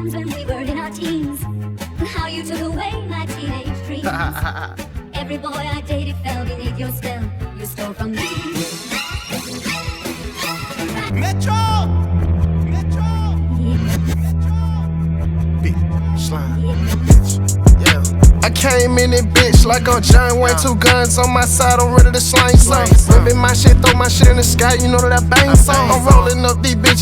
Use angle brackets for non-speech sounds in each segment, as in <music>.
times when we were in our teens. How you took away my teenage dreams. <laughs> Every boy I dated fell beneath your spell. You stole from me. Metro! Metro! Big slime. Yeah. I came in it, bitch, like on John Wayne. Two guns on my side, I'm ready to slang some. Ripping my shit, throw my shit in the sky, you know that I bang some. I'm rolling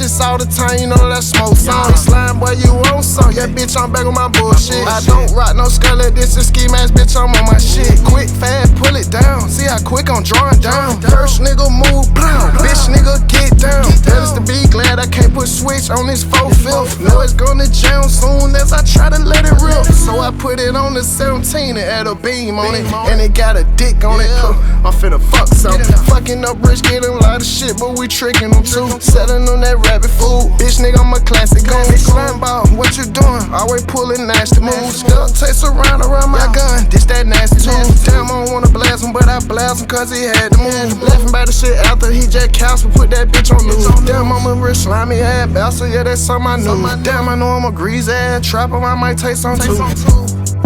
bitches all the time, you know that smoke some. Slime, boy, you want some? Yeah, bitch, I'm back on my bullshit. I don't rock no skull this, is ski mask, bitch, I'm on my shit. Quick, fast, pull it down. See how quick I'm drawing down. First nigga move, blow. Bitch, nigga, get down. That is to be glad I can't put switch on this 4 fifth. Know it's gonna jam soon as I try to let it rip. So I put it on the 17 and add a beam on it. And it got a dick on it. I'm finna fuck something. Fucking up rich, getting a lot of shit, but we tricking them too. Selling on that food. Bitch, nigga, I'm a classic gun. Slime ball, what you doing? Always pulling nasty moves. Duck takes around around my gun. This that nasty too. Damn, I don't wanna blast him, but I blast him cause he had to move. Laughing about the shit after he just Casper put that bitch on news. Damn, I'm a real slimy ass bastard, yeah, that's something I knew. Damn, I know I'm a grease ass trapper, I might take some too.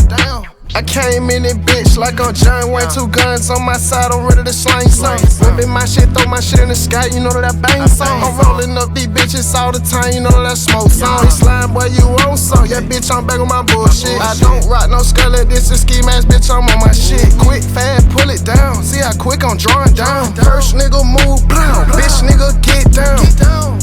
Damn. I came in it, bitch, like on John Wayne. Two guns on my side, I'm ready to slang some. Ripping my shit, throw my shit in the sky, you know that I bang some. I'm rolling up these bitches all the time, you know that smoke some. Slime, boy, you want some? Yeah, bitch, I'm back on my bullshit. I don't rock no skull this, is ski mask, bitch, I'm on my shit. Quick, fast, pull it down. See how quick I'm drawing down. First nigga move, blow. Bitch, nigga, get down.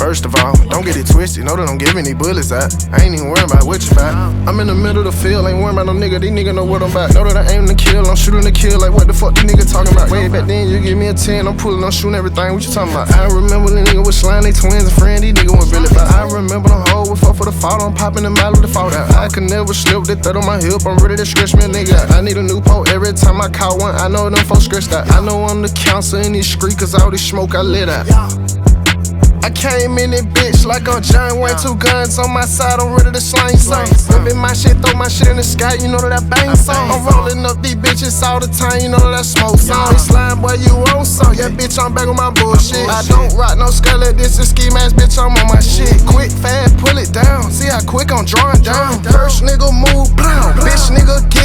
First of all, don't get it twisted. Know that I'm giving these bullets out. I ain't even worried about what you fight. I'm in the middle of the field, ain't worried about no nigga. These niggas know what I'm about. Know that I aim to kill, I'm shooting to kill. Like what the fuck these niggas talking about? Way back then, you give me a 10, I'm pulling, I'm shooting everything. What you talking about? I remember the nigga was slime, they twins and friend. These niggas was really bad. I remember the hoe with fuck for the fall. I'm popping the mile with the fall down. I can never slip the third on my hip. I'm ready to stretch me a nigga. I need a new pole every time I caught one. I know them folks stressed out. I know I'm the counselor in this street, cause all this smoke I lit out. I came in it, bitch, like on John Wayne. Two guns on my side, I'm ready to slang some. Ripping my shit, throw my shit in the sky, you know that I bang some. I'm rolling up these bitches all the time, you know that I smoke some. Slime, boy, you want some? Yeah, bitch, I'm back on my bullshit. I don't rock no skull this, is ski mask, bitch, I'm on my shit. Quick, fast, pull it down. See how quick I'm drawing down. First nigga move, blow. Bitch, nigga, get.